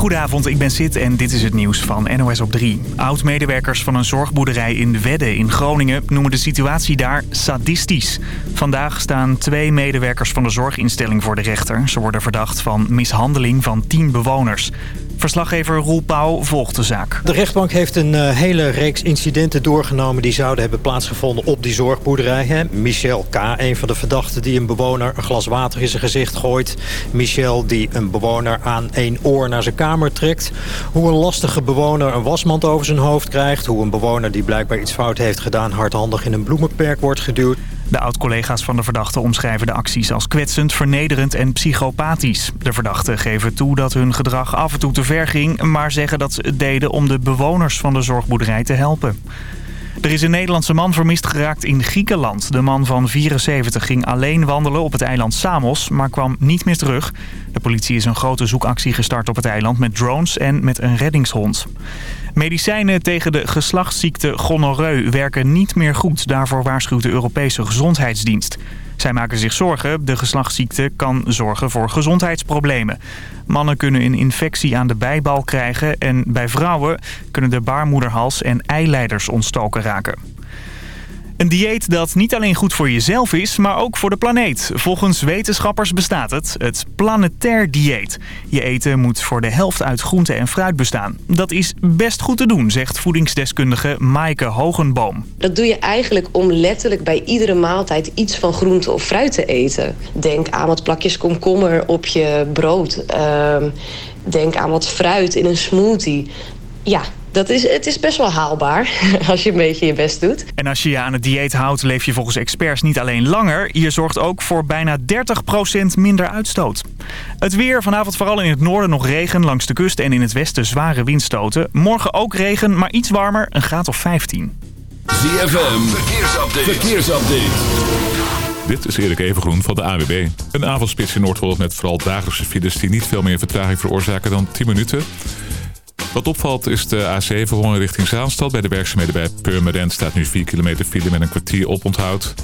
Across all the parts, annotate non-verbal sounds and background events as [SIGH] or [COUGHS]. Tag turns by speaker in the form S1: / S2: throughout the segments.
S1: Goedenavond, ik ben Sid en dit is het nieuws van NOS op 3. Oud-medewerkers van een zorgboerderij in Wedde in Groningen noemen de situatie daar sadistisch. Vandaag staan twee medewerkers van de zorginstelling voor de rechter. Ze worden verdacht van mishandeling van tien bewoners. Verslaggever Roel Pauw volgt de zaak.
S2: De rechtbank heeft een uh, hele reeks incidenten doorgenomen... die zouden hebben plaatsgevonden op die zorgboerderij. Michel K., een van de verdachten die een bewoner een glas water in zijn gezicht gooit. Michel die een bewoner aan één oor naar zijn kamer trekt. Hoe een lastige bewoner een wasmand over zijn hoofd krijgt. Hoe een bewoner die blijkbaar iets fout heeft gedaan... hardhandig in een bloemenperk wordt geduwd.
S1: De oud-collega's van de verdachte omschrijven de acties als kwetsend, vernederend en psychopathisch. De verdachten geven toe dat hun gedrag af en toe te ver ging... maar zeggen dat ze het deden om de bewoners van de zorgboerderij te helpen. Er is een Nederlandse man vermist geraakt in Griekenland. De man van 74 ging alleen wandelen op het eiland Samos, maar kwam niet meer terug. De politie is een grote zoekactie gestart op het eiland met drones en met een reddingshond. Medicijnen tegen de geslachtsziekte gonoreu werken niet meer goed. Daarvoor waarschuwt de Europese Gezondheidsdienst. Zij maken zich zorgen. De geslachtsziekte kan zorgen voor gezondheidsproblemen. Mannen kunnen een infectie aan de bijbal krijgen... en bij vrouwen kunnen de baarmoederhals en eileiders ontstoken raken. Een dieet dat niet alleen goed voor jezelf is, maar ook voor de planeet. Volgens wetenschappers bestaat het, het planetair dieet. Je eten moet voor de helft uit groente en fruit bestaan. Dat is best goed te doen, zegt voedingsdeskundige Maaike Hogenboom.
S3: Dat doe je eigenlijk om letterlijk bij iedere maaltijd iets van groente of fruit te eten. Denk aan wat plakjes komkommer op je brood. Uh, denk aan wat fruit in een smoothie. Ja, dat is, het is best wel haalbaar [LAUGHS] als je een beetje je best doet.
S1: En als je je aan het dieet houdt, leef je volgens experts niet alleen langer. Je zorgt ook voor bijna 30% minder uitstoot. Het weer, vanavond vooral in het noorden nog regen. Langs de kust en in het westen zware windstoten. Morgen ook regen, maar iets warmer, een graad of 15.
S4: ZFM, verkeersupdate. verkeersupdate.
S5: Dit is Erik Evengroen van de AWB. Een avondspits in Noord-Holland met vooral dagelijkse files die niet veel meer vertraging veroorzaken dan 10 minuten. Wat opvalt is de A7 Hoorn richting Zaanstad. Bij de werkzaamheden bij Purmerend staat nu 4 kilometer file met een kwartier oponthoud.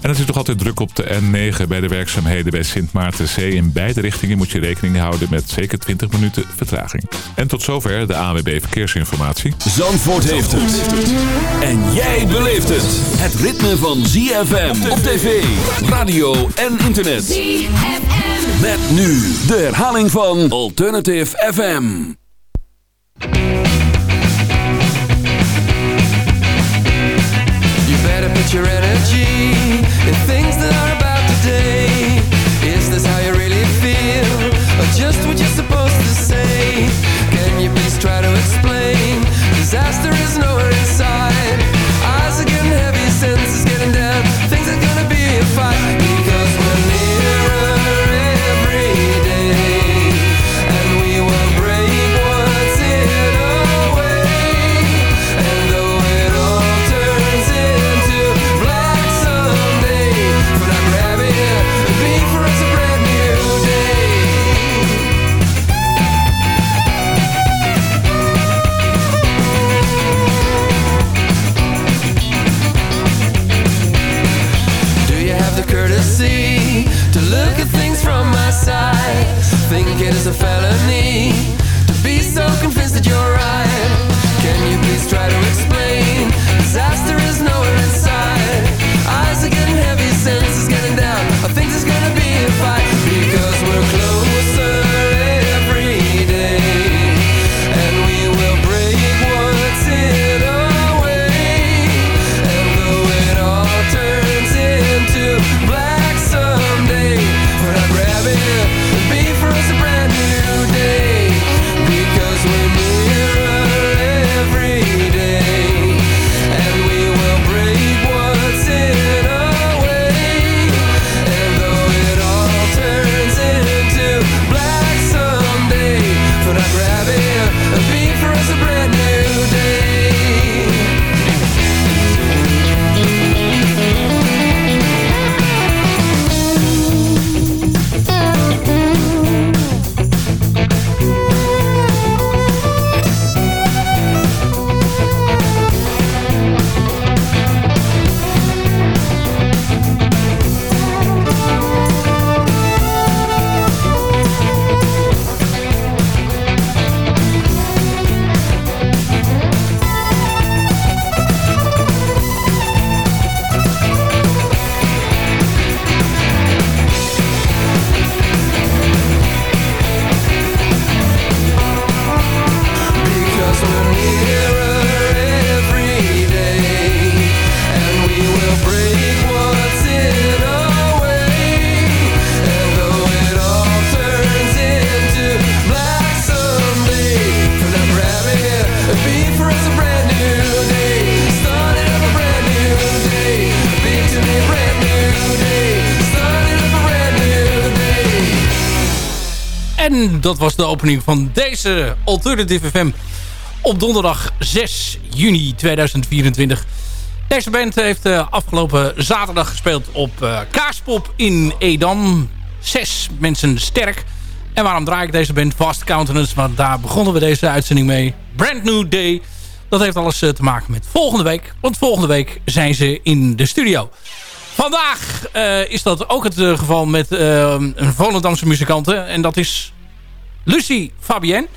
S5: En het is nog altijd druk op de N9 bij de werkzaamheden bij Sint Maartenzee. In beide richtingen moet je rekening houden met zeker 20 minuten vertraging. En tot zover de ANWB Verkeersinformatie.
S4: Zandvoort heeft het. En jij beleeft het. Het ritme van ZFM op tv, radio en internet. ZFM. Met nu de herhaling van Alternative FM. You better put your energy in things that are about today. Is this how you really feel? Or just what you're supposed to say? Can you please try to explain? Disaster is nowhere felony. To be so convinced that you're
S6: En dat was de opening van deze Alternative FM op donderdag 6 juni 2024. Deze band heeft uh, afgelopen zaterdag gespeeld op uh, Kaaspop in Edam. Zes mensen sterk. En waarom draai ik deze band Fast Countenance? Want daar begonnen we deze uitzending mee. Brand New Day. Dat heeft alles uh, te maken met volgende week. Want volgende week zijn ze in de studio. Vandaag is dat ook het geval met een Volendamse muzikante. En dat is Lucie Fabienne.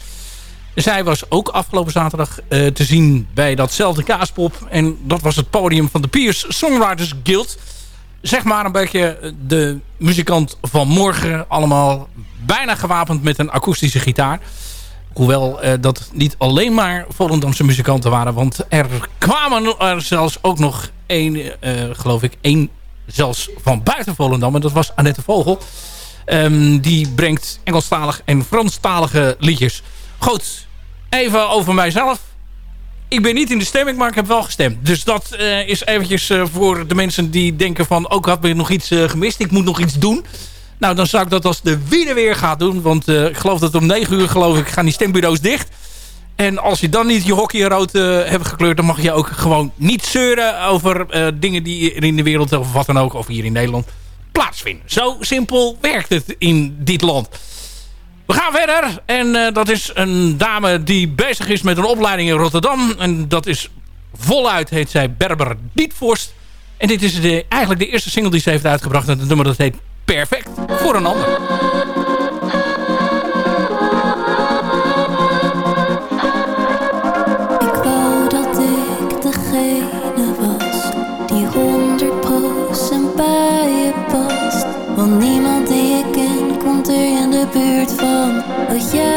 S6: Zij was ook afgelopen zaterdag uh, te zien bij datzelfde kaaspop. En dat was het podium van de Piers Songwriters Guild. Zeg maar een beetje de muzikant van morgen. Allemaal bijna gewapend met een akoestische gitaar. Hoewel uh, dat niet alleen maar Volendamse muzikanten waren. Want er kwamen er zelfs ook nog één, uh, geloof ik, één zelfs van buiten Volendam. En dat was Annette Vogel. Um, die brengt Engelstalig en Franstalige liedjes. Goed, even over mijzelf. Ik ben niet in de stemming, maar ik heb wel gestemd. Dus dat uh, is eventjes uh, voor de mensen die denken van... ook had ik nog iets uh, gemist, ik moet nog iets doen. Nou, dan zou ik dat als de wielen weer gaat doen. Want ik geloof dat om 9 uur geloof ik, gaan die stembureaus dicht. En als je dan niet je hockey rood hebt gekleurd... dan mag je ook gewoon niet zeuren over dingen die in de wereld... of wat dan ook, of hier in Nederland Zo simpel werkt het in dit land. We gaan verder. En uh, dat is een dame die bezig is met een opleiding in Rotterdam. En dat is voluit, heet zij Berber Dietvorst. En dit is de, eigenlijk de eerste single die ze heeft uitgebracht. En het nummer dat heet Perfect voor een ander.
S7: Van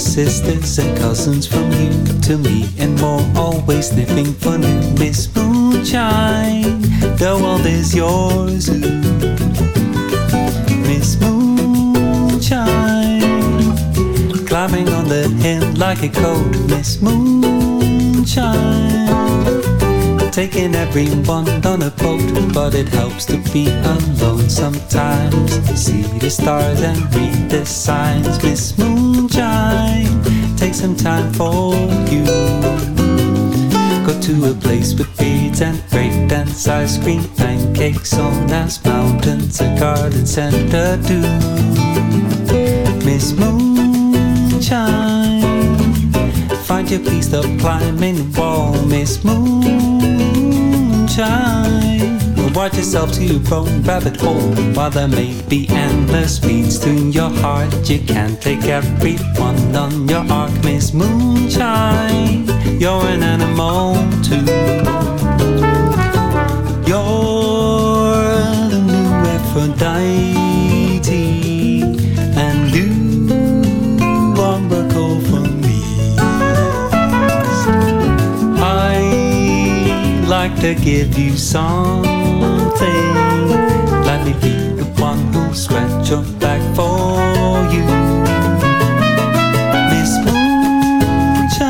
S8: sisters and cousins from you to me and more. Always sniffing for new Miss Moonshine. The world is yours. Miss Moonshine. Climbing on the hill like a coat, Miss Moonshine. Taking everyone on a boat, but it helps to be alone sometimes. See the stars and read the signs, Miss Moonshine. Take some time for you. Go to a place with beads and breakdance, ice cream, pancakes on ice, mountains, a garden center do. Miss Moonshine, find your peace up climbing the wall, Miss Moonshine. Watch yourself to your own rabbit hole. While there may be endless speeds to your heart, you can't take everyone on your arc, Miss Moonshine. You're an animal too. You're the new Aphrodite, and you are Merkel for me. I like to give you something. Let me be the one who scratch your back for you. Miss Moonshine.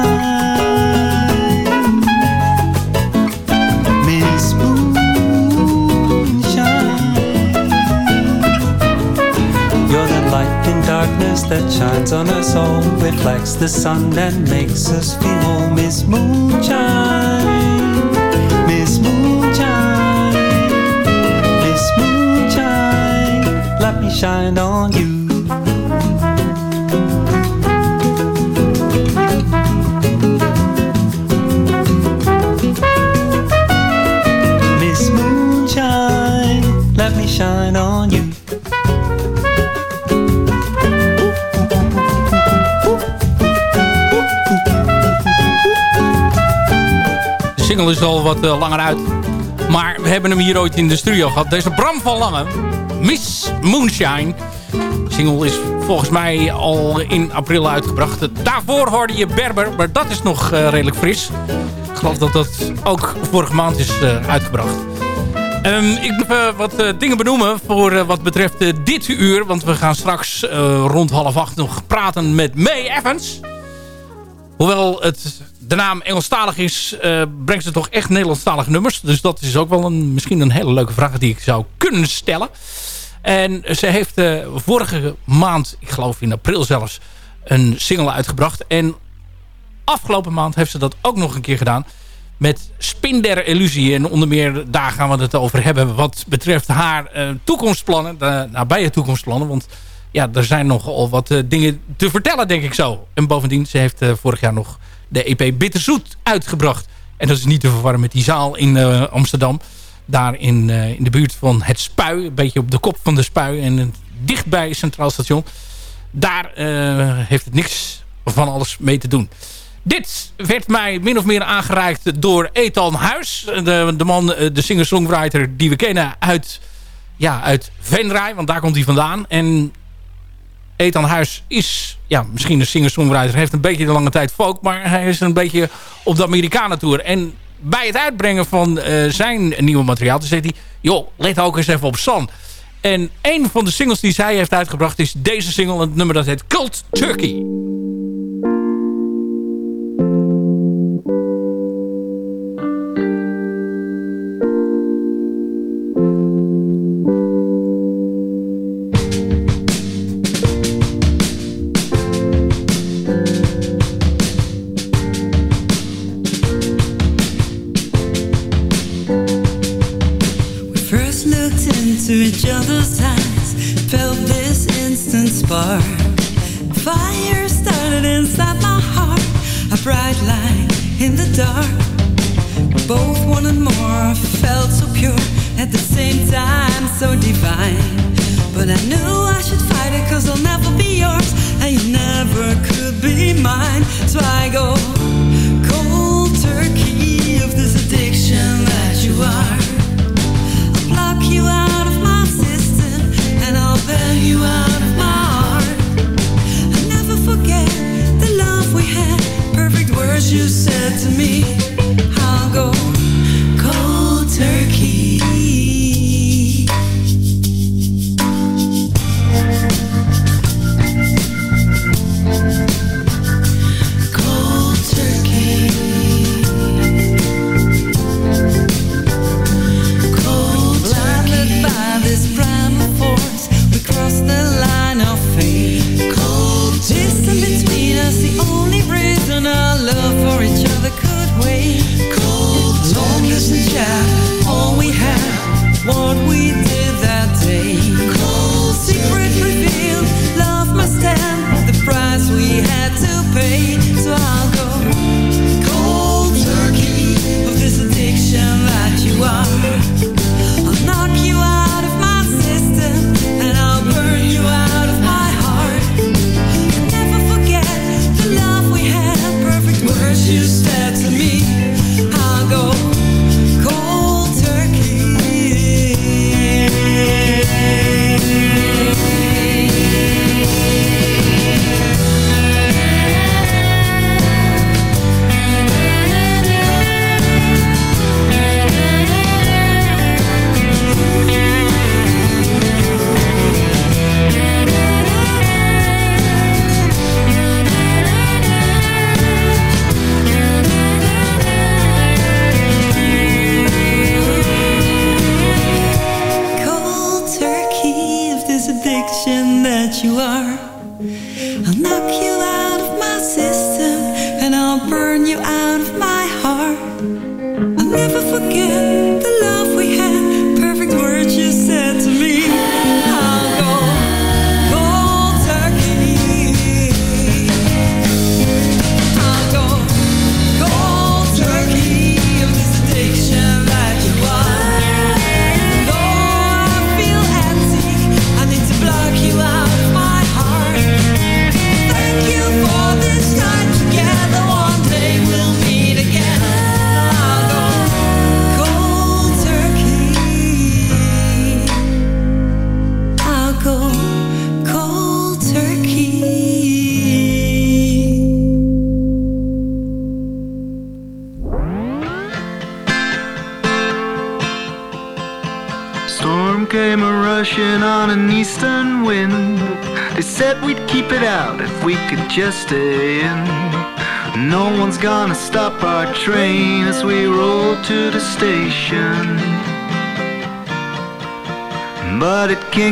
S8: Miss Moonshine. You're the light in darkness that shines on us all, reflects the sun and makes us feel whole. Miss Moonshine. Let me shine on you. Miss shine.
S6: De single is al wat eh, langer uit. Maar we hebben hem hier ooit in de studio gehad. Deze Bram van Lange, Miss Moonshine. De single is volgens mij al in april uitgebracht. Daarvoor hoorde je Berber, maar dat is nog eh, redelijk fris. Ik geloof dat dat ook vorige maand is eh, uitgebracht. Ehm, ik moet even wat dingen benoemen voor wat betreft dit uur. Want we gaan straks rond half acht nog praten met May Evans. Hoewel het de naam Engelstalig is, eh, brengt ze toch echt Nederlandstalige nummers. Dus dat is ook wel een, misschien een hele leuke vraag die ik zou kunnen stellen. En ze heeft eh, vorige maand, ik geloof in april zelfs, een single uitgebracht. En afgelopen maand heeft ze dat ook nog een keer gedaan met Spin der Illusie. En onder meer daar gaan we het over hebben wat betreft haar eh, toekomstplannen. De nabije toekomstplannen. Want ja, er zijn nogal wat dingen te vertellen, denk ik zo. En bovendien, ze heeft vorig jaar nog de EP Bitterzoet uitgebracht. En dat is niet te verwarren met die zaal in eh, Amsterdam. Daar in, eh, in de buurt van het Spui. Een beetje op de kop van de Spui. En eh, dichtbij Centraal Station. Daar heeft het niks van alles mee te doen. Dit werd mij min of meer aangereikt door Ethan Huis. De, de man, de singer-songwriter die we kennen uit, ja, uit Venray. Want daar komt hij vandaan. En Ethan Huis is ja, misschien een singer-songwriter. Heeft een beetje de lange tijd folk. Maar hij is een beetje op de Amerikanen-tour. En bij het uitbrengen van eh, zijn nieuwe materiaal... toen zegt hij, joh, let ook eens even op San. En een van de singles die zij heeft uitgebracht... is deze single. Het nummer dat heet Cult Turkey.
S9: Into each other's eyes, felt this instant spark. Fire started inside my heart, a bright light in the dark. Both wanted more, felt so pure, at the same time so divine. But I knew I should fight it, cause I'll never be yours, and you never could be mine. So I go cold turkey of this addiction that you are you said to me.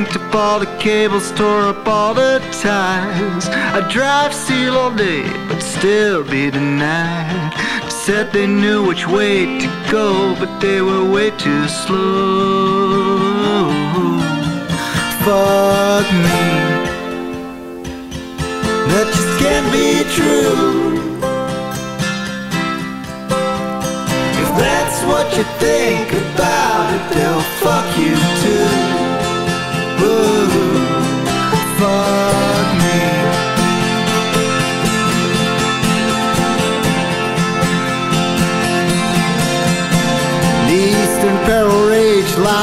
S10: Kinked up all the cables, tore up all the ties. I drive steel all day, but still be denied. Said they knew which way to go, but they were way too slow. Fuck me. That just can't be true. If that's what you think about it, they'll fuck you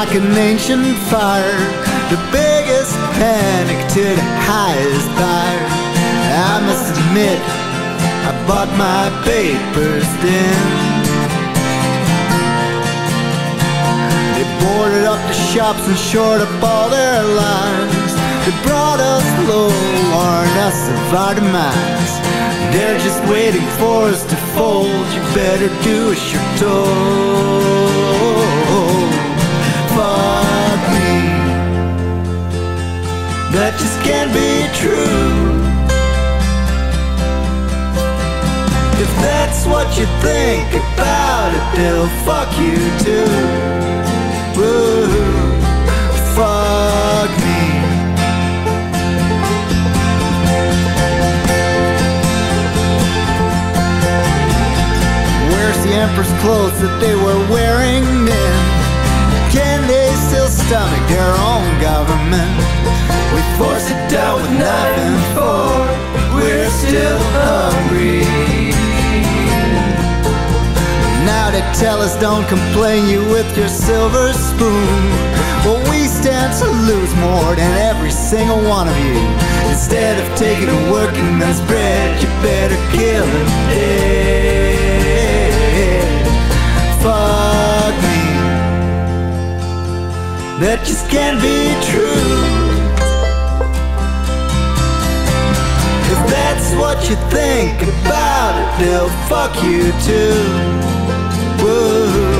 S10: like an ancient fire. The biggest panic to the highest fire I must admit, I bought my papers then. They boarded up the shops and shored up all their lines. They brought us low, warned us of our demise. They're just waiting for us to fold. You better do as you're told. Can't be true. If that's what you think about it, they'll fuck you too. Woo, fuck me. Where's the emperor's clothes that they were wearing then? Can they still stomach their own government? We force it down with knife and fork. We're still hungry. Now they tell us don't complain you with your silver spoon. Well, we stand to lose more than every single one of you. Instead of taking a working man's bread, you better kill him dead. Fuck. That just can't be true. If that's what you think about it, they'll fuck you too. Woo,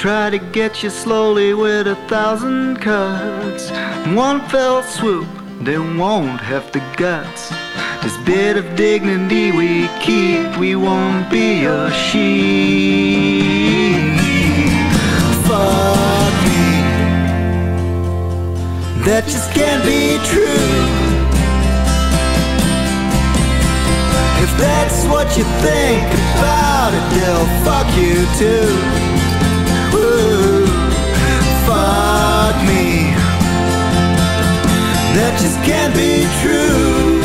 S10: try to get you slowly with a thousand cuts. One fell swoop, they won't have the guts. This bit of dignity we keep, we won't be a sheep. Fuck me. That just can't be true. If that's what you think about it, they'll fuck you too. Fuck me. That just can't be true.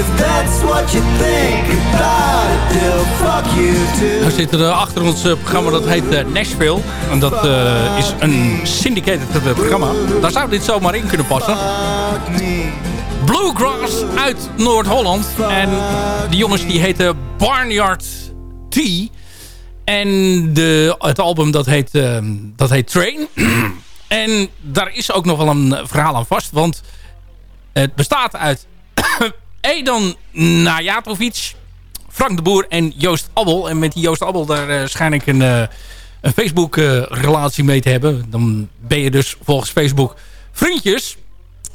S10: If that's what about fuck you too.
S6: zitten achter ons programma dat heet Nashville. En dat is een syndicated programma. Daar zou dit zomaar in kunnen passen. Bluegrass uit Noord-Holland. En die jongens die heten Barnyard T. En de, het album dat heet, dat heet Train. [CLEARS THROAT] en daar is ook nog wel een verhaal aan vast. Want het bestaat uit [COUGHS] Edan Najatovic, Frank de Boer en Joost Abbel. En met die Joost Abbel daar uh, schijn ik een, uh, een Facebook-relatie mee te hebben. Dan ben je dus volgens Facebook vriendjes.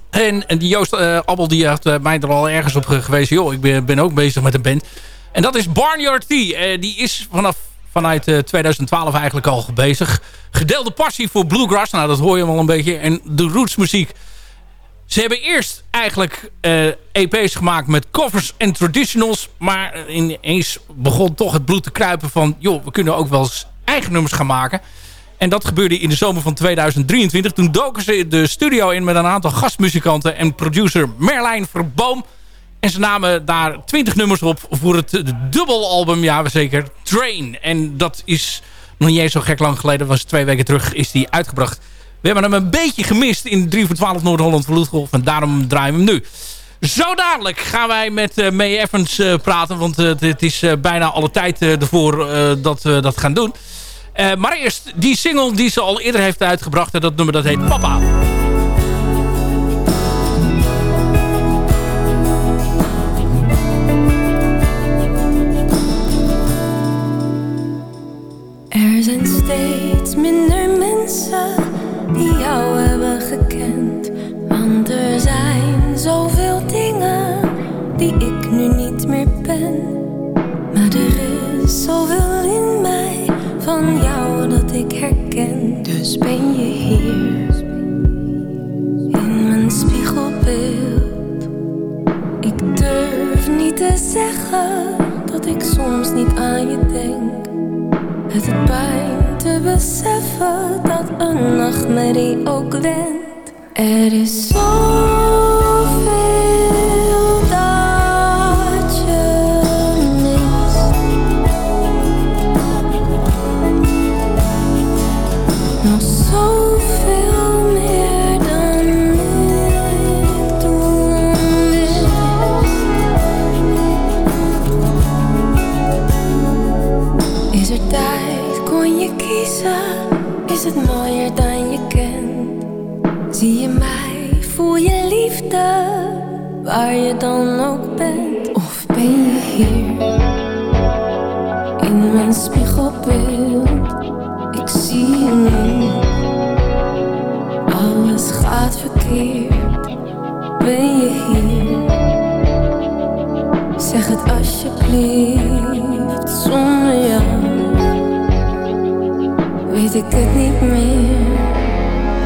S6: En, en die Joost Abbel die had mij er al ergens op geweest. Joh, ik ben, ben ook bezig met een band. En dat is Barnyard T. die is vanaf vanuit 2012 eigenlijk al bezig. Gedeelde passie voor bluegrass. Nou, dat hoor je wel een beetje. En de rootsmuziek ze hebben eerst eigenlijk uh, eh, EP's gemaakt met covers en traditionals. Maar ineens begon toch het bloed te kruipen van... joh, we kunnen ook wel eens eigen nummers gaan maken. En dat gebeurde in de zomer van 2023. Toen doken ze de studio in met een aantal gastmuzikanten... en producer Merlijn Verboom. En ze namen daar 20 nummers op voor het dubbelalbum, ja zeker, Train. En dat is nog niet eens zo gek lang geleden, was twee weken terug, is die uitgebracht... We hebben hem een beetje gemist in 3 voor 12 Noord-Holland Vloedgolf. En daarom draaien we hem nu. Zo dadelijk gaan wij met uh, May Evans uh, praten. Want uh, het is bijna alle tijd ervoor dat we dat gaan doen. maar eerst die single die ze al eerder heeft uitgebracht. En dat nummer dat heet Papa.
S7: Zoveel dingen die ik nu niet meer ben. Maar er is zoveel in mij van jou dat ik herken. Dus ben je hier in mijn spiegelbeeld. Ik durf niet te zeggen dat ik soms niet aan je denk. Het pijn te beseffen dat een nachtmerrie ook went. Er is zoveel. Waar je dan ook bent, of ben je hier in mijn spiegelbeeld? Ik zie je alles gaat verkeerd. Ben je hier? Zeg het alsjeblieft, ik het niet meer.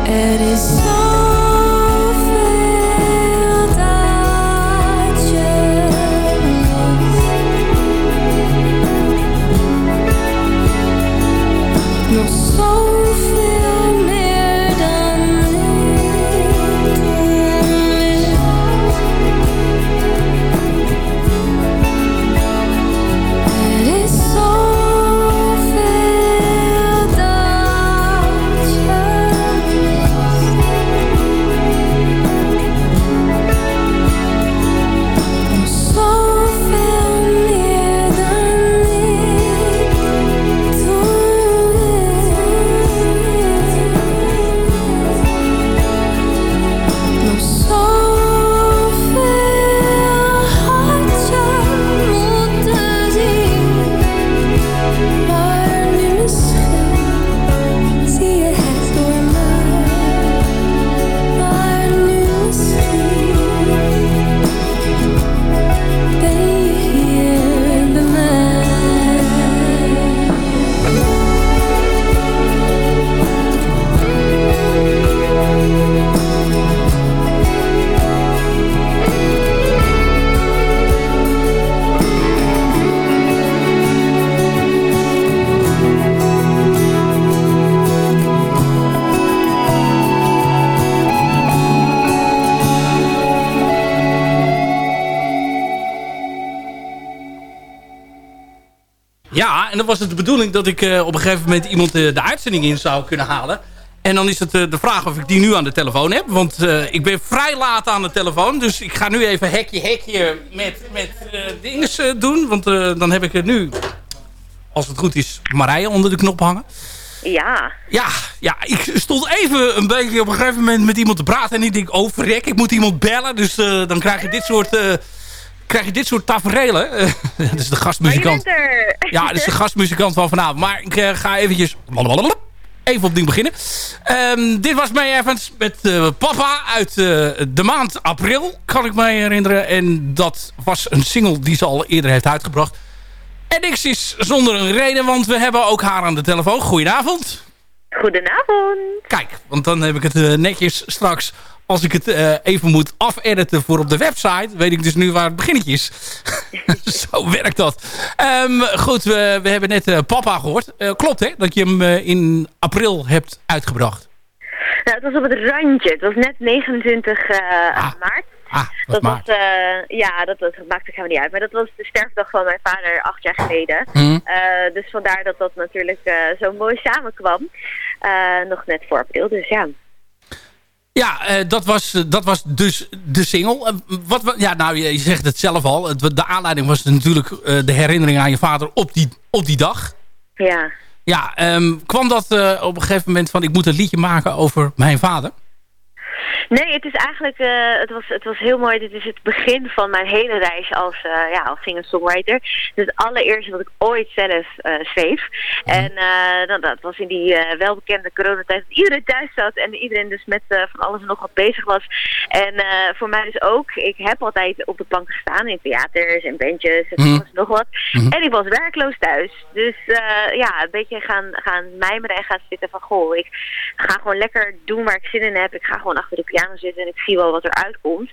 S7: Er is zo.
S6: En dan was het de bedoeling dat ik eh, op een gegeven moment iemand eh, de uitzending in zou kunnen halen. En dan is het eh, de vraag of ik die nu aan de telefoon heb. Want ik ben vrij laat aan de telefoon. Dus ik ga nu even hekje hekje met, met dinges eh, doen. Want dan heb ik er nu, als het goed is, Marije onder de knop hangen.
S11: Ja,
S6: Ja, ja, ik stond even een beetje op een gegeven moment met iemand te praten. En ik denk, oh verrek, ik moet iemand bellen. Dus dan krijg je dit soort, krijg je dit soort tafereelen. Eh, [LAUGHS] dat is de gastmuzikant. Ja, dat is de gastmuzikant van vanavond. Maar ik eh, ga eventjes... Even opnieuw beginnen. Ehm, dit was May Evans met eh, Papa uit eh, de maand april, kan ik me herinneren. En dat was een single die ze al eerder heeft uitgebracht. En niks is zonder een reden, want we hebben ook haar aan de telefoon. Goedenavond.
S11: Goedenavond.
S6: Kijk, want dan heb ik het netjes straks... Als ik het eh, even moet afediten voor op de website... weet ik dus nu waar het beginnetje is. [LAUGHS] Zo werkt dat. Ehm, goed, we, we hebben net eh, Papa gehoord. Eh, klopt hè, dat je hem in april hebt uitgebracht?
S11: Nou, het was op het randje. Het was net 29 eh, maart.
S6: Ah,
S11: Dat was, ja, dat, dat maakt er helemaal niet uit. Maar dat was de sterfdag van mijn vader acht jaar geleden.
S6: Mhm.
S11: Dus vandaar dat dat natuurlijk zo mooi samenkwam. Nog net voor april, dus ja.
S6: Ja, eh, dat, was, eh, dat was dus de single. Eh, wat, wat- ja, nou, je, je zegt het zelf al. Het, de aanleiding was natuurlijk de herinnering aan je vader op die, op die dag.
S11: Ja.
S6: Ja, ehm, kwam dat op een gegeven moment van... ik moet een liedje maken over mijn vader?
S11: Nee, het is eigenlijk, eh, het, was, het was heel mooi. Dit is het begin van mijn hele reis als, eh ja, als singer-songwriter. Dus het allereerste wat ik ooit zelf eh, schreef. En eh, dan, dat was in die welbekende coronatijd dat iedereen thuis zat en iedereen dus met van alles en nog wat bezig was. En voor mij dus ook, ik heb altijd op de plank gestaan in theaters en bandjes en
S12: Mhm.
S11: alles en nog wat.
S12: Mhm.
S11: En ik was werkloos thuis. Dus ja, een beetje gaan, gaan mijmeren en gaan zitten van, goh, ik ga gewoon lekker doen waar ik zin in heb. Ik ga gewoon achter de piano zitten en ik zie wel wat er uitkomt.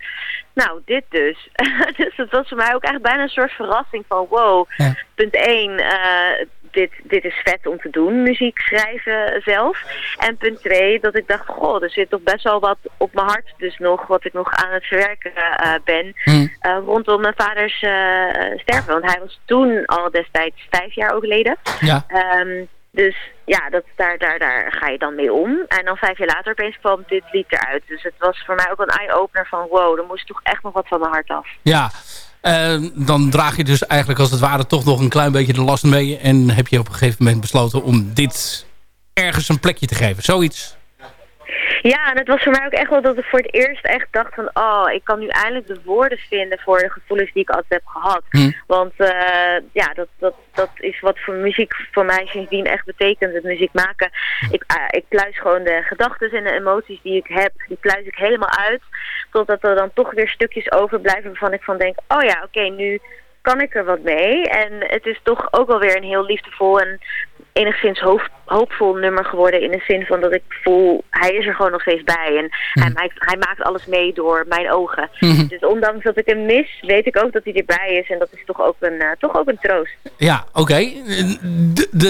S11: Nou, dit dus. [LAUGHS] dus dat was voor mij ook echt bijna een soort verrassing van, wow, punt 1, dit, dit is vet om te doen, muziek schrijven zelf. En punt 2, dat ik dacht, goh, er zit toch best wel wat op mijn hart dus nog, wat ik nog aan het verwerken eh, ben. eh, rondom mijn vaders eh, sterven. Want hij was toen al destijds vijf jaar overleden.
S6: Ja.
S11: Ehm, dus ja, dat, daar, daar, daar ga je dan mee om. En dan vijf jaar later opeens kwam dit lied eruit. Dus het was voor mij ook een eye-opener van wow, er moest toch echt nog wat van mijn hart af.
S6: Ja, eh, dan draag je dus eigenlijk als het ware toch nog een klein beetje de last mee. En heb je op een gegeven moment besloten om dit ergens een plekje te geven. Zoiets.
S11: Ja, en het was voor mij ook echt wel dat ik voor het eerst echt dacht van... oh, ik kan nu eindelijk de woorden vinden voor de gevoelens die ik altijd heb gehad.
S6: Hm.
S11: Want eh, ja, dat, dat, dat is wat voor muziek voor mij sindsdien echt betekent. Het muziek maken. Ik, eh, ik pluis gewoon de gedachten en de emoties die ik heb, die pluis ik helemaal uit. Totdat er dan toch weer stukjes overblijven waarvan ik van denk... oh ja, oké, nu kan ik er wat mee. En het is toch ook wel weer een heel liefdevol en enigszins hoop, hoopvol nummer geworden. In de zin van dat ik voel, hij is er gewoon nog steeds bij. En hij, maakt, hij maakt alles mee door mijn ogen.
S6: Mhm.
S11: Dus ondanks dat ik hem mis, weet ik ook dat hij erbij is. En dat is toch ook een, eh, toch ook een troost.
S6: Ja, oké.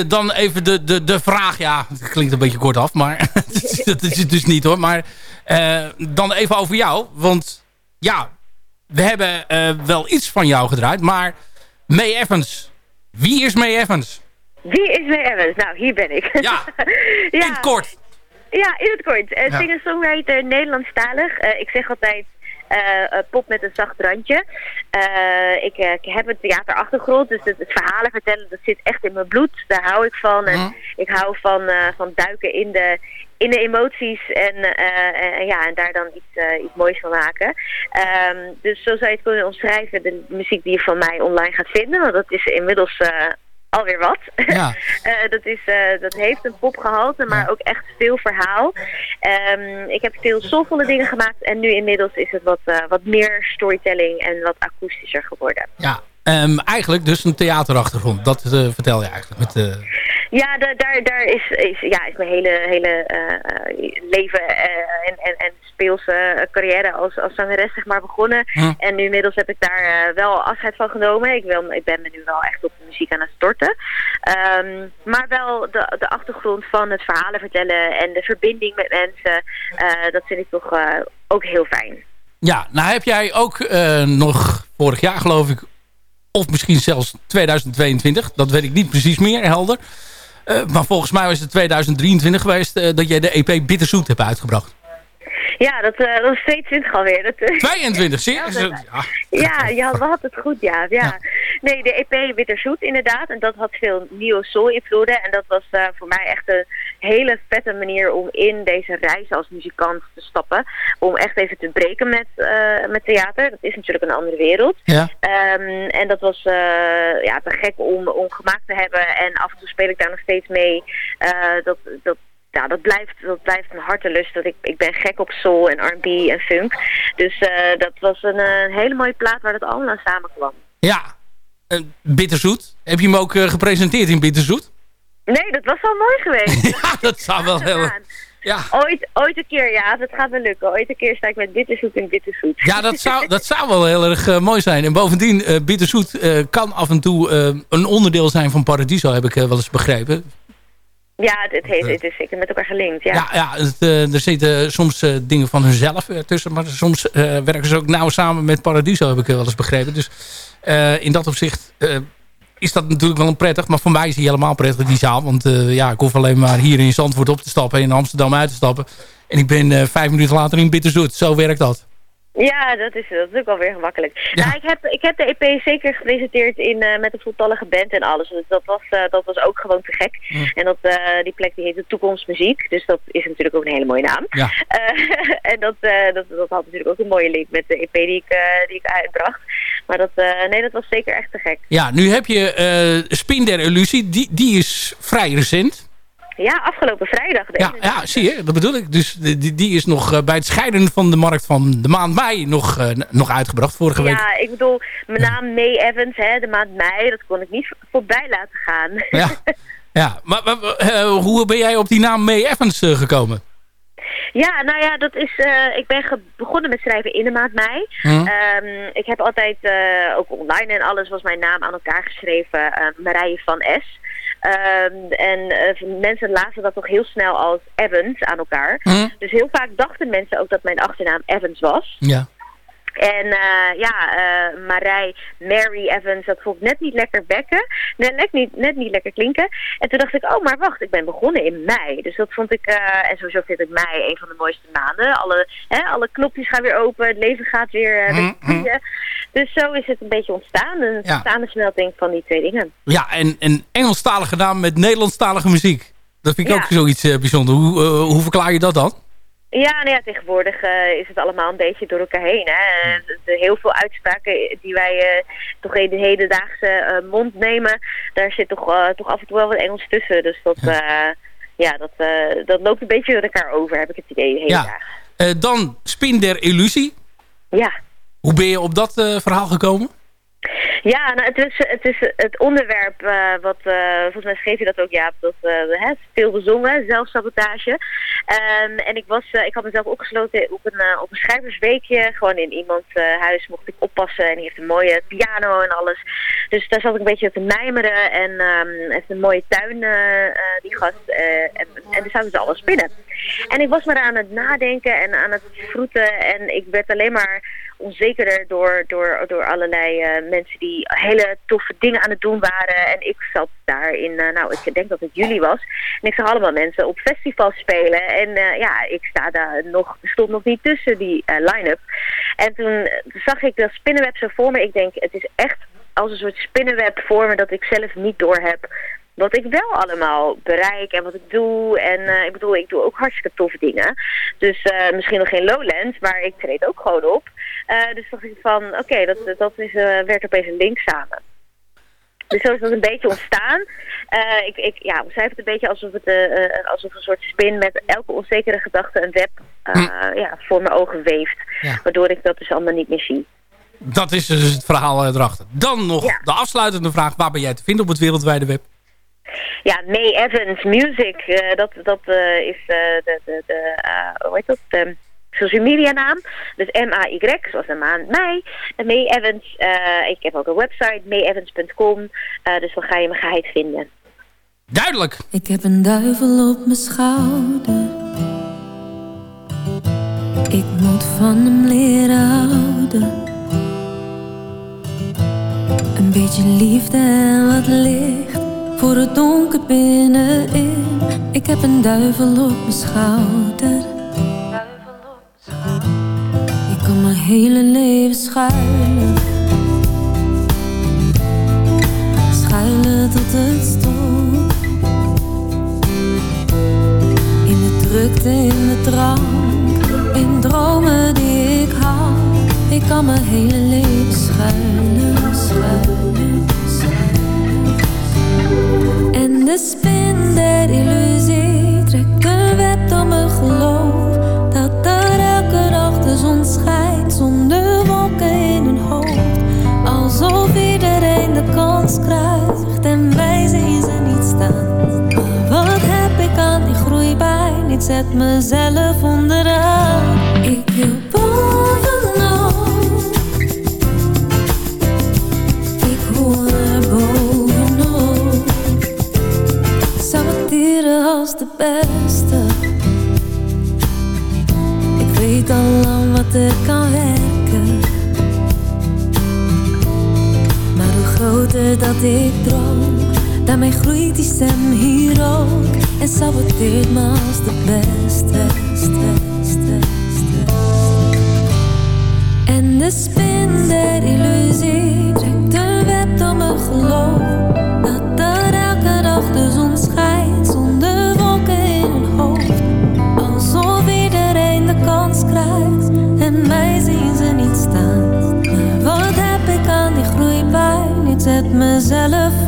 S6: Dan even de, de, de vraag. Ja, het klinkt een beetje kort af, maar [LAUGHS] dat is het dus niet hoor. Maar eh, dan even over jou. Want ja, we hebben eh, wel iets van jou gedraaid. Maar May Evans. Wie is May Evans?
S11: Wie is May Evans? Nou, hier ben ik.
S6: Ja, [LAUGHS]
S11: ja.
S6: in het kort.
S11: Ja, in het kort. Uh,
S6: Ja.
S11: Singer-songwriter, Nederlandstalig. Eh, ik zeg altijd eh, eh, pop met een zacht randje. Eh, ik, ik heb een theaterachtergrond, dus het, het verhalen vertellen, dat zit echt in mijn bloed. Daar hou ik van. En ik hou van, eh, van duiken in de, in de emoties en, eh, en ja, en daar dan iets, eh, iets moois van maken. Ehm, dus zo zou je het kunnen omschrijven, de muziek die je van mij online gaat vinden. Want dat is inmiddels... eh, alweer wat.
S6: Ja. [LAUGHS]
S11: Eh, dat, is, eh, dat heeft een popgehalte, maar ook echt veel verhaal. Ehm, ik heb veel soulvolle dingen gemaakt en nu inmiddels is het wat, eh, wat meer storytelling en wat akoestischer geworden.
S6: Ja, ehm, eigenlijk dus een theaterachtergrond. Dat vertel je eigenlijk. Met, eh,
S11: Ja, da- daar, daar is, is, ja, is mijn hele, hele eh, leven eh, en, en, en speelse eh, carrière als, als zangeres zeg maar begonnen.
S12: Hm.
S11: En nu inmiddels heb ik daar wel afscheid van genomen. Ik, wil, ik ben me nu wel echt op de muziek aan het storten. Ehm, maar wel de, de achtergrond van het verhalen vertellen en de verbinding met mensen, dat vind ik toch ook heel fijn.
S6: ja, nou heb jij ook nog vorig jaar geloof ik Of misschien zelfs 2022. Dat weet ik niet precies meer, helder. Eh, maar volgens mij was het 2023 geweest eh, dat jij de EP Bitterzoet hebt uitgebracht.
S11: Ja, dat, uh, dat is 22 alweer. Dat,
S6: 22, zie je?
S11: Ja, we hadden het goed, ja. ja. Nee, de EP Bitterzoet inderdaad. En dat had veel nieuwe soul invloeden. En dat was voor mij echt een hele vette manier om in deze reis als muzikant te stappen. Om echt even te breken met, uh, met theater. Dat is natuurlijk een andere wereld.
S6: Ja.
S11: Um, en dat was ja, te gek om, om gemaakt te hebben. En af en toe speel ik daar nog steeds mee. dat, dat, ja, dat blijft, dat blijft een hartelust. Dat ik, ik ben gek op soul en R&B en funk. Dus dat was een, een, hele mooie plaat waar het allemaal samenkwam.
S6: Ja, Bitterzoet. Heb je hem ook gepresenteerd in Bitterzoet?
S11: Nee, dat was wel mooi geweest. [LAUGHS]
S6: ja, dat zou wel heel... Ja.
S11: Ooit, ooit een keer, ja, dat gaat wel lukken. Ooit een keer sta ik met Bitterzoet in Bitterzoet.
S6: Ja, dat zou, [LAUGHS] dat zou wel heel erg mooi zijn. En bovendien, Bitterzoet kan af en toe een onderdeel zijn van Paradiso, heb ik wel eens begrepen.
S11: Ja, het, heeft, het is zeker met elkaar gelinkt. Ja,
S6: ja, ja het, uh, er zitten soms uh, dingen van hunzelf uh, tussen. Maar soms werken ze ook nauw samen met Paradiso, heb ik wel eens begrepen. Dus in dat opzicht is dat natuurlijk wel een prettig. Maar voor mij is hij helemaal prettig, die zaal. Want ja, ik hoef alleen maar hier in Zandvoort op te stappen en in Amsterdam uit te stappen. En ik ben vijf minuten later in Bitterzoet. Zo werkt dat.
S11: Ja, dat is, dat is ook wel weer gemakkelijk. Ja. Nou, ik, heb, ik heb de EP zeker gepresenteerd in, uh, met een voltallige band en alles. Dus dat was, uh, dat was ook gewoon te gek.
S6: Mm.
S11: En dat, uh, die plek die heet de Toekomstmuziek. Dus dat is natuurlijk ook een hele mooie naam.
S6: Ja. [LAUGHS]
S11: en dat, dat, dat had natuurlijk ook een mooie link met de EP die ik, die ik uitbracht. Maar dat, nee, dat was zeker echt te gek.
S6: Ja, nu heb je Spin der Illusie. Die, die is vrij recent.
S11: Ja, afgelopen vrijdag.
S6: Ja, ja, zie je, dat bedoel ik. Dus die, die is nog uh, bij het scheiden van de markt van de maand mei nog, uh, nog uitgebracht vorige
S11: ja,
S6: week.
S11: Ja, ik bedoel, mijn naam May Evans, hè, de maand mei, dat kon ik niet voorbij laten gaan.
S6: Ja, [LAUGHS] ja. maar, maar uh, hoe ben jij op die naam May Evans gekomen?
S11: Ja, nou ja, dat is, uh, ik ben begonnen met schrijven in de maand mei.
S6: Hmm.
S11: Um, ik heb altijd, uh, ook online en alles, was mijn naam aan elkaar geschreven. Uh, Marije van S. Um, en uh, mensen lazen dat toch heel snel als Evans aan elkaar.
S6: Mm.
S11: Dus heel vaak dachten mensen ook dat mijn achternaam Evans was.
S6: Ja.
S11: En uh, ja, uh, Marij, Mary Evans, dat vond ik net niet lekker bekken. Net, niet, net niet lekker klinken. En toen dacht ik, oh maar wacht, ik ben begonnen in mei. Dus dat vond ik, uh, en sowieso vind ik mei een van de mooiste maanden. Alle, hè, alle knopjes gaan weer open, het leven gaat weer
S6: mm.
S11: Dus zo is het een beetje ontstaan. Een
S6: Ja.
S11: samensmelting van die twee dingen.
S6: Ja, en een Engelstalige naam met Nederlandstalige muziek. Dat vind ik
S11: Ja.
S6: ook zoiets bijzonder. Hoe, hoe verklaar je dat dan?
S11: Ja, nou ja, tegenwoordig uh, is het allemaal een beetje door elkaar heen. Hè? Uh, de, heel veel uitspraken die wij uh, toch in de hedendaagse mond nemen, daar zit toch, toch af en toe wel wat Engels tussen. Dus dat, ja. ja, dat, dat loopt een beetje door elkaar over, heb ik het idee, de hele
S6: Ja.
S11: dagen.
S6: dan Spin der Illusie.
S11: Ja.
S6: Hoe ben je op dat verhaal gekomen?
S11: Ja, nou, het, is, het is het onderwerp uh, wat, uh, volgens mij schreef je dat ook, Jaap, dat uh, veel bezongen, zelfsabotage. Um, en ik, was, ik had mezelf opgesloten op een, op een schrijversweekje, gewoon in iemands huis mocht ik oppassen en die heeft een mooie piano en alles. Dus daar zat ik een beetje te mijmeren en um, heeft een mooie tuin, die gast, en, en daar zouden ze alles spinnen. En ik was maar aan het nadenken en aan het vroeten en ik werd alleen maar onzekerder door, door, door allerlei uh, mensen die hele toffe dingen aan het doen waren. En ik zat daar in, uh, nou ik denk dat het juli was. En ik zag allemaal mensen op festivals spelen. En uh, ja, ik sta daar nog, stond nog niet tussen die line-up. En toen zag ik dat spinnenweb zo voor me. Ik denk, het is echt als een soort spinnenweb voor me dat ik zelf niet door heb wat ik wel allemaal bereik en wat ik doe. En uh, ik bedoel, ik doe ook hartstikke toffe dingen. Dus uh, misschien nog geen Lowlands, maar ik treed ook gewoon op. Uh, dus dacht ik van, oké, okay, dat, dat is, werkt opeens een link samen. Dus zo is dat een beetje ontstaan. ik, ik ja, beschrijf het een beetje alsof het alsof een soort spin met elke onzekere gedachte een web hm. ja, voor mijn ogen weeft.
S6: Ja.
S11: Waardoor ik dat dus allemaal niet meer zie.
S6: Dat is dus het verhaal erachter. Dan nog ja. de afsluitende vraag. Waar ben jij te vinden op het wereldwijde web?
S11: Ja, May Evans Music, uh, dat, dat uh, is uh, de, de, de hoe heet dat, de social media naam. Dus M-A-Y, zoals de maand mei. En May Evans, ik heb ook een website, mayevans.com. dus dan ga je me geheid vinden.
S6: Duidelijk.
S7: Ik heb een duivel op mijn schouder. Ik moet van hem leren houden. Een Een beetje liefde en wat licht voor het donker binnenin. Ik heb een duivel op mijn schouder. Ik kan mijn hele leven schuilen. Schuilen tot het stopt. In de drukte, in de drank, in dromen die ik haal. Ik kan mijn hele leven schuilen, schuilen, de spin der illusie trekt een web om mijn geloof. Dat er elke dag de zon schijnt zonder wolken in hun hoofd. Alsof iedereen de kans krijgt en wij zien ze niet staan. Wat heb ik aan die groeipijn? Ik zet mezelf onderaan. Ik wil Ik weet al lang wat er kan werken. Maar hoe groter dat ik droom, daarmee groeit die stem hier ook. En saboteert me als de beste. beste, beste. En de spin der illusie trekt een web om mijn geloof. Zet mezelf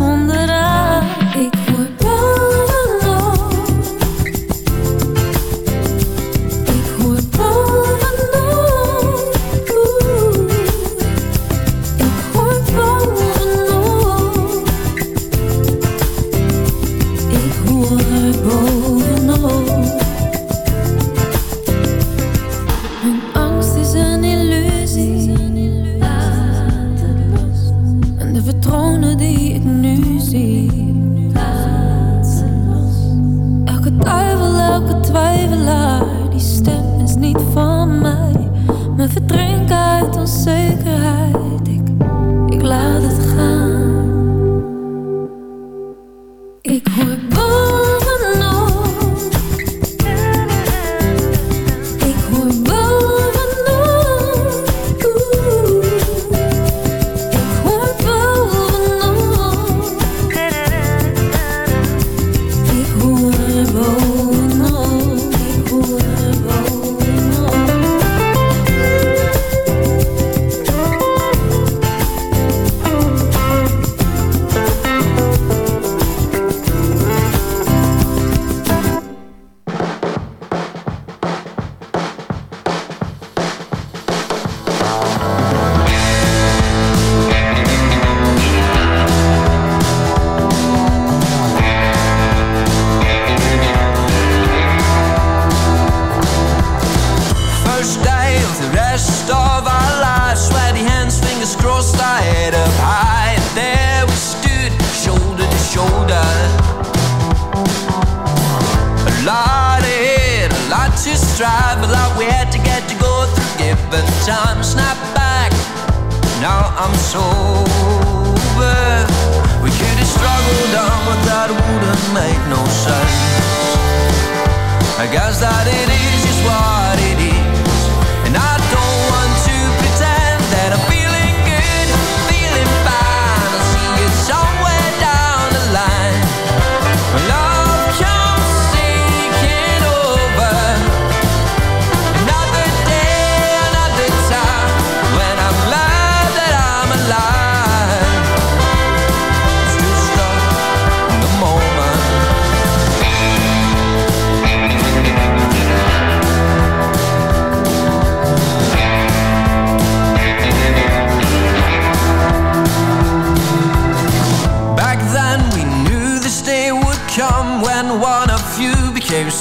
S4: it is just what it is.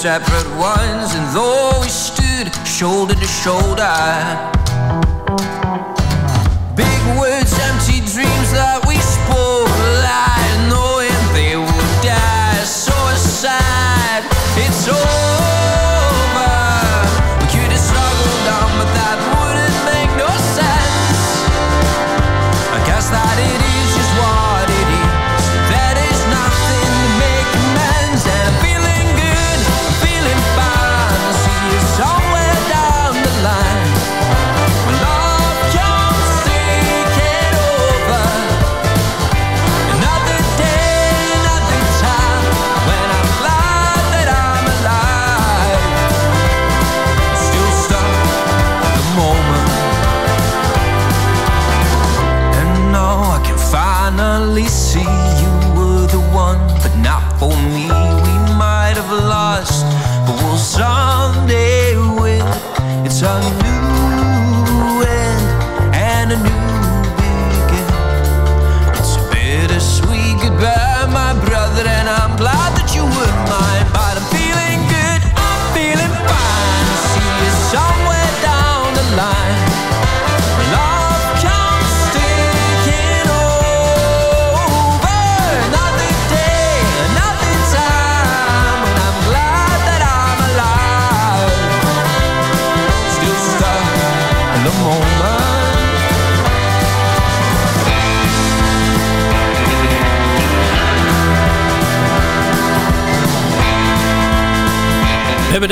S4: Separate ones And though we stood shoulder to shoulder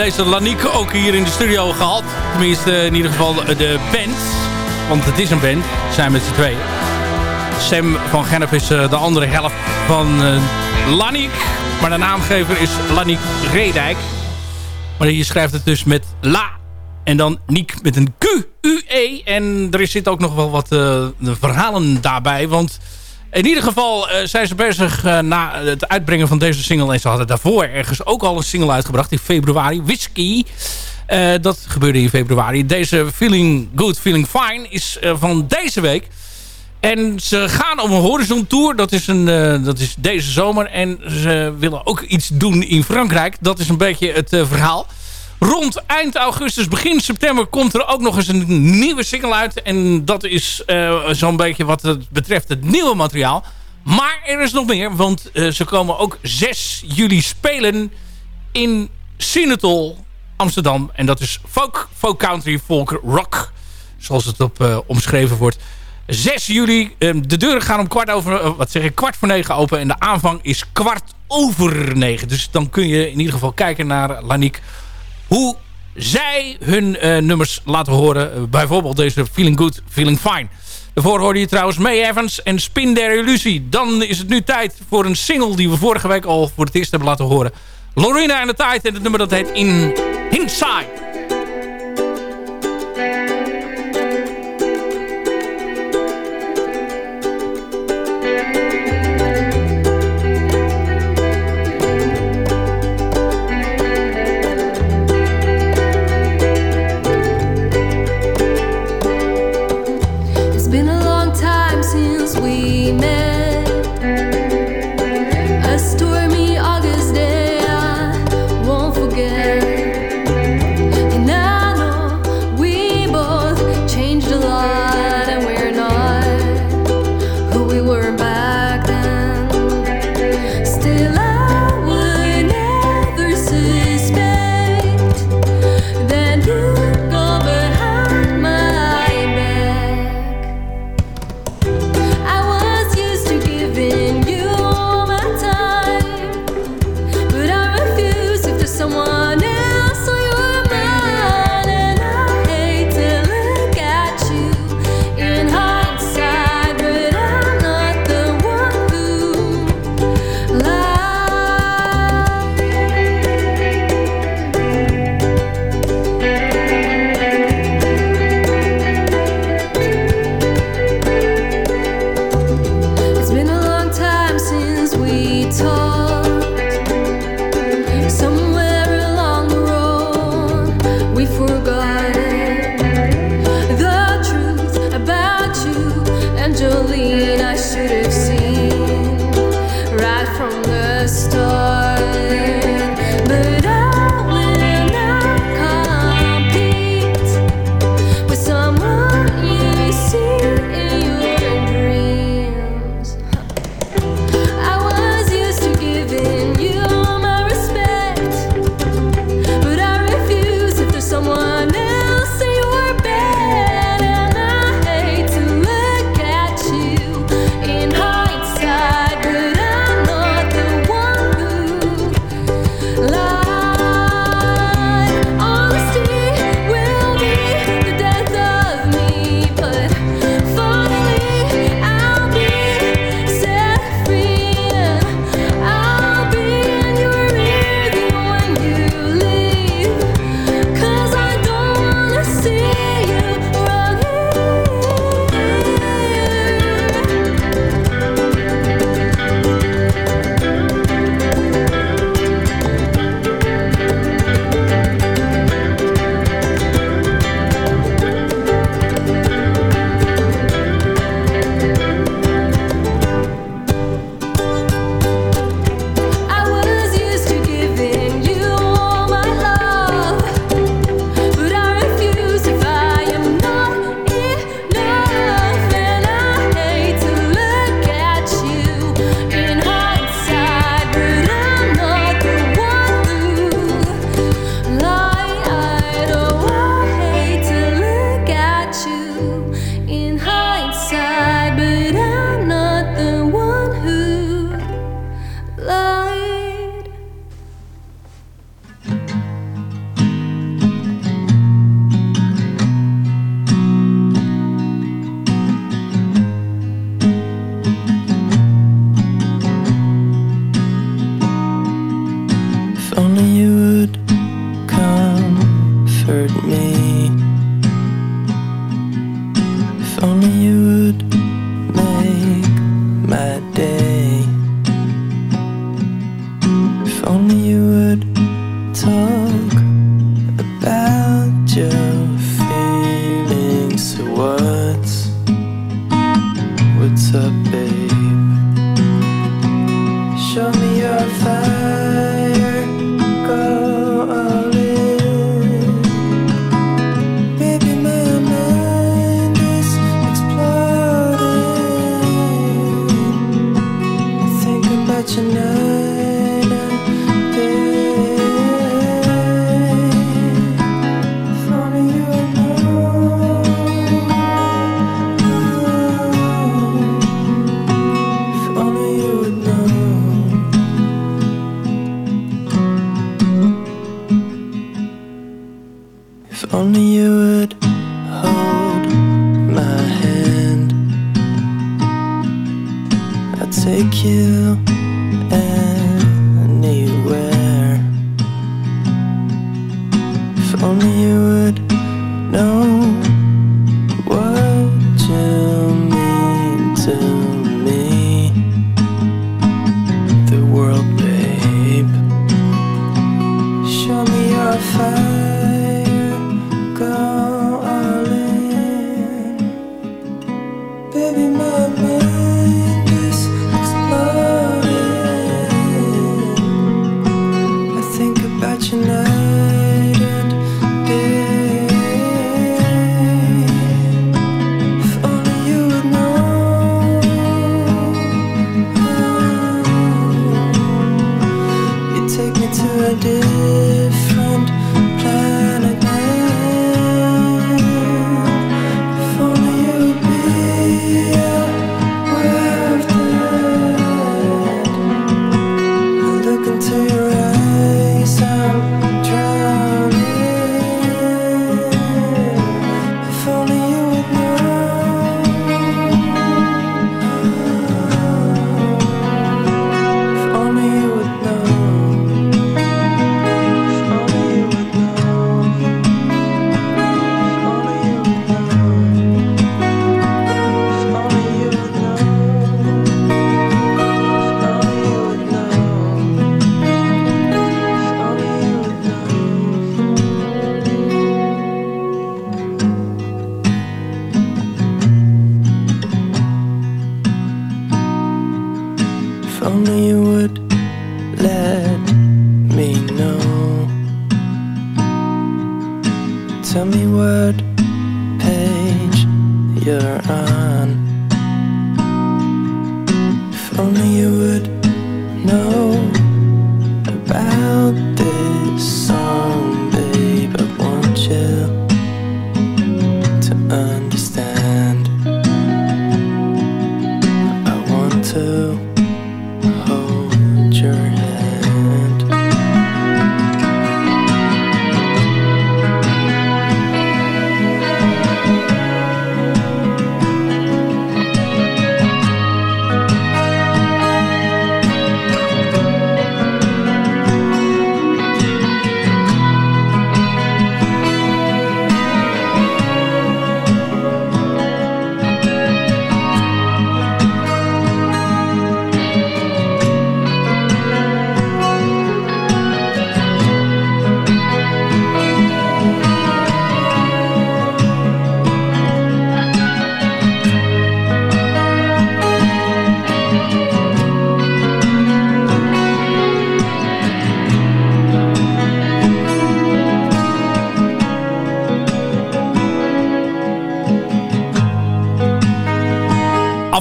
S6: deze Lanique ook hier in de studio gehad. Tenminste, in ieder geval de band. Want het is een band. Zijn met z'n tweeën. Sam van Gennep is eh, de andere helft van uh, Lanique. Maar de naamgever is Lanique Redijk. Maar je schrijft het dus met La. En dan Niek met een Q-U-E. En er zit ook nog wel wat uh, verhalen daarbij. Want in ieder geval uh, zijn ze bezig uh, na het uitbrengen van deze single. En ze hadden daarvoor ergens ook al een single uitgebracht in februari. Whisky. Uh, dat gebeurde in februari. Deze Feeling Good, Feeling Fine is van deze week. En ze gaan op een Horizon Tour. Dat is, een, dat is deze zomer. En ze willen ook iets doen in Frankrijk. Dat is een beetje het verhaal. Rond eind augustus, begin september komt er ook nog eens een nieuwe single uit. En dat is uh, zo'n beetje wat het betreft het nieuwe materiaal. Maar er is nog meer, want uh, ze komen ook 6 juli spelen in Sinatol, Amsterdam. En dat is folk, folk country, folk rock, zoals het op uh, omschreven wordt. 6 juli, de deuren gaan om kwart over, wat zeg ik, kwart voor negen open. En de aanvang is kwart over negen. Dus dan kun je in ieder geval kijken naar Lanique hoe zij hun uh, nummers laten horen. Bijvoorbeeld deze Feeling Good, Feeling Fine. Daarvoor hoorde je trouwens May Evans en Spin der Illusie. Dan is het nu tijd voor een single die we vorige week al voor het eerst hebben laten horen. Lorena en de Tijd en het nummer dat heet In Inside.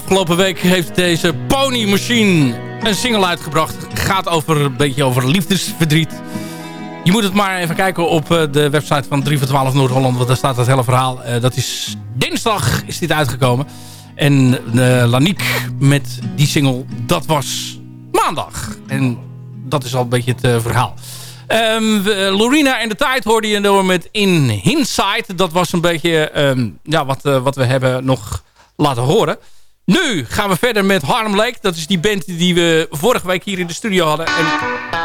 S6: Afgelopen week heeft deze Pony Machine een single uitgebracht. Gaat over een beetje over liefdesverdriet. Je moet het maar even kijken op eh, de website van 3 voor 12 Noord-Holland. Want daar staat het hele verhaal. Eh, dat is dinsdag is dit uitgekomen. En eh, Laniek met die single, dat was maandag. En dat is al een beetje het verhaal. Um, Lorena en de Tijd hoorde je door met In Hindsight. Dat was een beetje ehm, ja, wat, wat we hebben nog laten horen. Nu gaan we verder met Harlem Lake. Dat is die band die we vorige week hier in de studio hadden. En,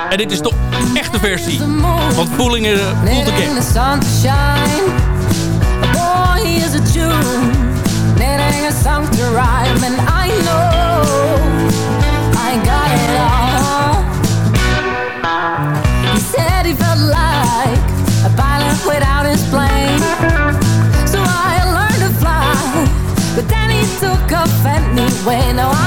S6: en dit is de echte versie. Want Fooling uh, Fool the Game.
S13: the sun to shine. A boy is a Jew, knitting a song to rhyme, and I when I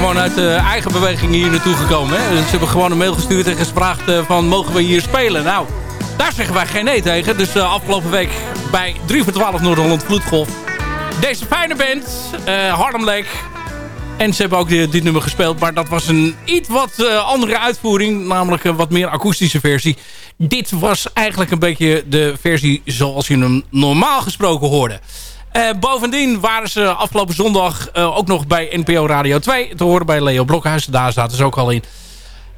S6: gewoon uit eigen beweging hier naartoe gekomen. Hè? Ze hebben gewoon een mail gestuurd en gevraagd eh, van mogen we hier spelen? Nou, daar zeggen wij geen nee tegen. Dus eh, afgelopen week bij 3 voor 12 Noord-Holland Vloedgolf. Deze fijne band, eh Harlem Lake. En ze hebben ook dit, dit nummer gespeeld. Maar dat was een iets wat andere uitvoering. Namelijk een wat meer akoestische versie. Dit was eigenlijk een beetje de versie zoals je hem normaal gesproken hoorde. Eh, bovendien waren ze afgelopen zondag eh, ook nog bij NPO Radio 2 te horen bij Leo Blokhuis. Daar zaten ze ook al in.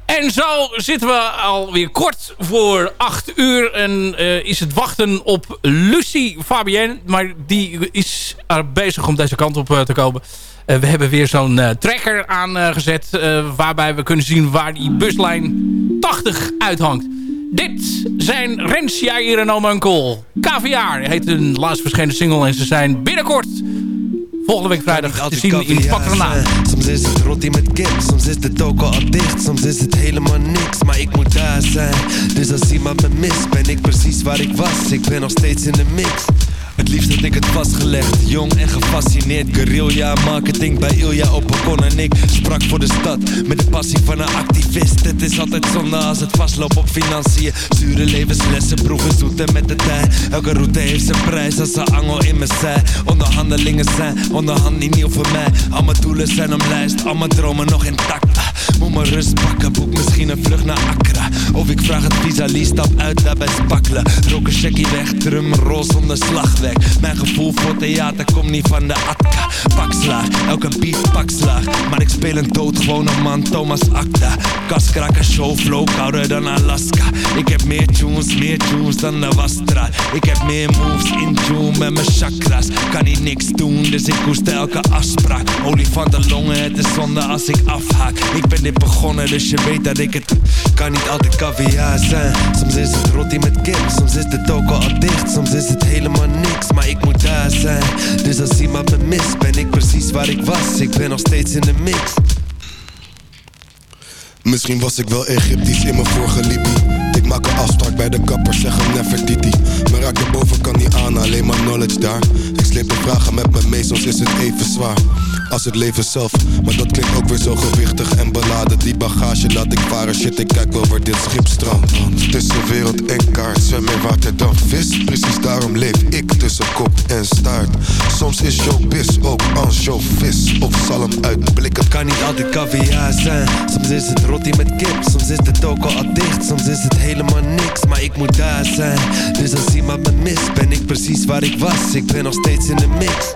S6: En zo zitten we alweer kort voor 8 uur. En eh, is het wachten op Lucie Fabienne. Maar die is er bezig om deze kant op te komen. We hebben weer zo'n tracker aangezet. waarbij we kunnen zien waar die buslijn 80 uithangt. Dit zijn Rens, Jair en Oom Uncle. KVR heet hun laatst verschenen single. En ze zijn binnenkort volgende week vrijdag te zien in het patronaat.
S14: Soms is het rotti met kip, soms is de toko al dicht, soms is het helemaal niks, maar ik moet daar zijn. Dus als iemand me mist, ben ik precies waar ik was, ik ben nog steeds in de mix. Het liefst had ik het vastgelegd, jong en gefascineerd Guerrilla marketing bij Ilja op balkon En ik sprak voor de stad met de passie van een activist. Het is altijd zonde als het vastloopt op financiën. Zure levenslessen, proeven zoeten met de tijd. Elke route heeft zijn prijs als een angel in mijn zij. Onderhandelingen zijn onderhand nieuw voor mij. Al mijn doelen zijn om lijst, al mijn dromen nog intact. Ah, Moet mijn rust pakken, boek misschien een vlucht naar Accra. Of ik vraag het visa, stap uit daarbij spakkelen. Rook een checkie weg, drum, rol zonder Mijn gevoel voor theater komt niet van de atka. Pakslaag, elke beat pakslaag Maar ik speel een doodgewone man, Thomas Akda Kaskraken, showflow, kouder dan Alaska. Ik heb meer tunes, meer tunes dan de wasstraat. Ik heb meer moves in tune met mijn chakras. Kan niet niks doen, dus ik koester elke afspraak. Olifantenlongen, het is zonde als ik afhaak. Ik ben dit begonnen, dus je weet dat ik het Kan niet altijd caviar zijn. Soms is het roti met kip, soms is de toko al dicht. Soms is het helemaal niks, maar ik moet daar zijn Dus als iemand me mist, ben ik precies waar ik was Ik ben nog steeds in de mix
S15: Misschien was ik wel Egyptisch in mijn vorige Libi. Ik maak een afspraak bij de kapper, zeg hem Nefertiti. Maar raak de bovenkant niet aan, alleen maar knowledge daar. Ik sleep de vragen met me mee, soms is het even zwaar. Als het leven zelf. Maar dat klinkt ook weer zo gewichtig en beladen. Die bagage laat ik varen, shit, ik kijk wel waar dit schip strandt. Tussen wereld en kaart, zwem meer water dan vis. Precies daarom leef ik tussen kop en staart. Soms is showbiz ook vis Of zalm uit blikken.
S14: Kan niet altijd caviar zijn. Soms is het roti met kip, soms is de toko al dicht. Soms is het helemaal niks, maar ik moet daar zijn. Dus als iemand me mist, ben ik precies waar ik was. Ik ben nog steeds in de mix.